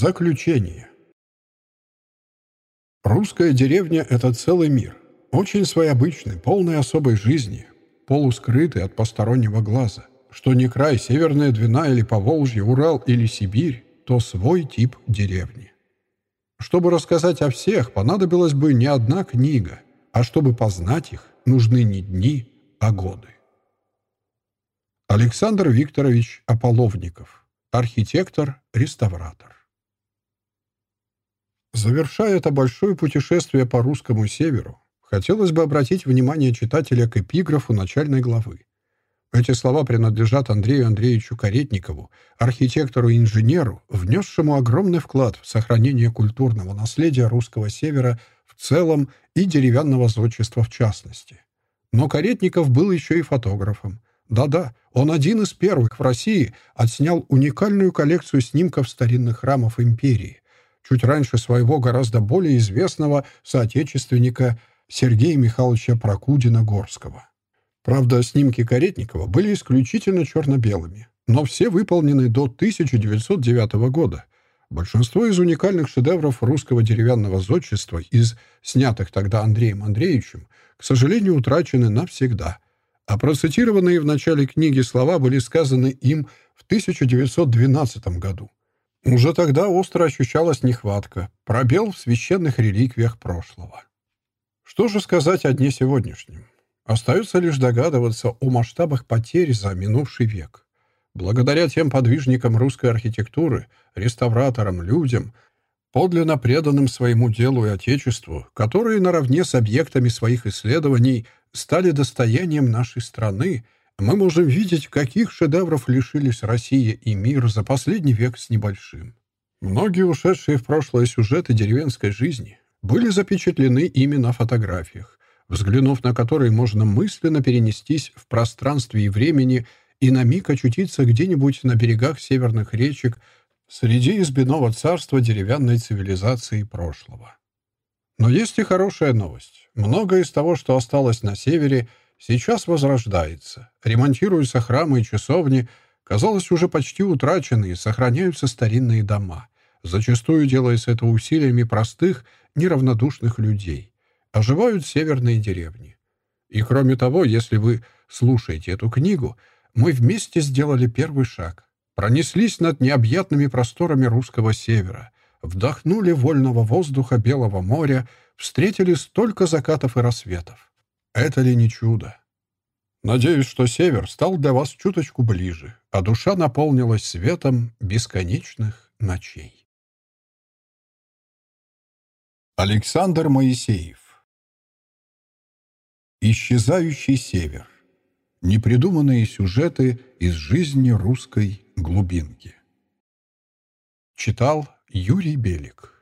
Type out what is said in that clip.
Заключение. Русская деревня — это целый мир. Очень своеобычный, полный особой жизни, полускрытый от постороннего глаза. Что не край, Северная Двина или Поволжье, Урал или Сибирь, то свой тип деревни. Чтобы рассказать о всех, понадобилась бы не одна книга, а чтобы познать их, нужны не дни, а годы. Александр Викторович Аполовников, архитектор-реставратор. Завершая это большое путешествие по русскому северу, хотелось бы обратить внимание читателя к эпиграфу начальной главы. Эти слова принадлежат Андрею Андреевичу Каретникову, архитектору и инженеру, внесшему огромный вклад в сохранение культурного наследия русского севера в целом и деревянного зодчества в частности. Но Каретников был еще и фотографом. Да-да, он один из первых в России отснял уникальную коллекцию снимков старинных храмов империи, чуть раньше своего гораздо более известного соотечественника Сергея Михайловича Прокудина-Горского. Правда, снимки Каретникова были исключительно черно-белыми, но все выполнены до 1909 года. Большинство из уникальных шедевров русского деревянного зодчества из снятых тогда Андреем Андреевичем, к сожалению, утрачены навсегда. А процитированные в начале книги слова были сказаны им в 1912 году. Уже тогда остро ощущалась нехватка, пробел в священных реликвиях прошлого. Что же сказать о дне сегодняшнем? Остается лишь догадываться о масштабах потерь за минувший век. Благодаря тем подвижникам русской архитектуры, реставраторам, людям, подлинно преданным своему делу и Отечеству, которые наравне с объектами своих исследований стали достоянием нашей страны, мы можем видеть, каких шедевров лишились Россия и мир за последний век с небольшим. Многие ушедшие в прошлое сюжеты деревенской жизни были запечатлены ими на фотографиях, взглянув на которые можно мысленно перенестись в пространстве и времени и на миг очутиться где-нибудь на берегах северных речек среди избиного царства деревянной цивилизации прошлого. Но есть и хорошая новость. Многое из того, что осталось на севере – сейчас возрождается. Ремонтируются храмы и часовни, казалось, уже почти утраченные, сохраняются старинные дома. Зачастую делается это усилиями простых, неравнодушных людей. Оживают северные деревни. И кроме того, если вы слушаете эту книгу, мы вместе сделали первый шаг. Пронеслись над необъятными просторами русского севера, вдохнули вольного воздуха Белого моря, встретили столько закатов и рассветов. Это ли не чудо? Надеюсь, что север стал для вас чуточку ближе, а душа наполнилась светом бесконечных ночей. Александр Моисеев Исчезающий север. Непридуманные сюжеты из жизни русской глубинки. Читал Юрий Белик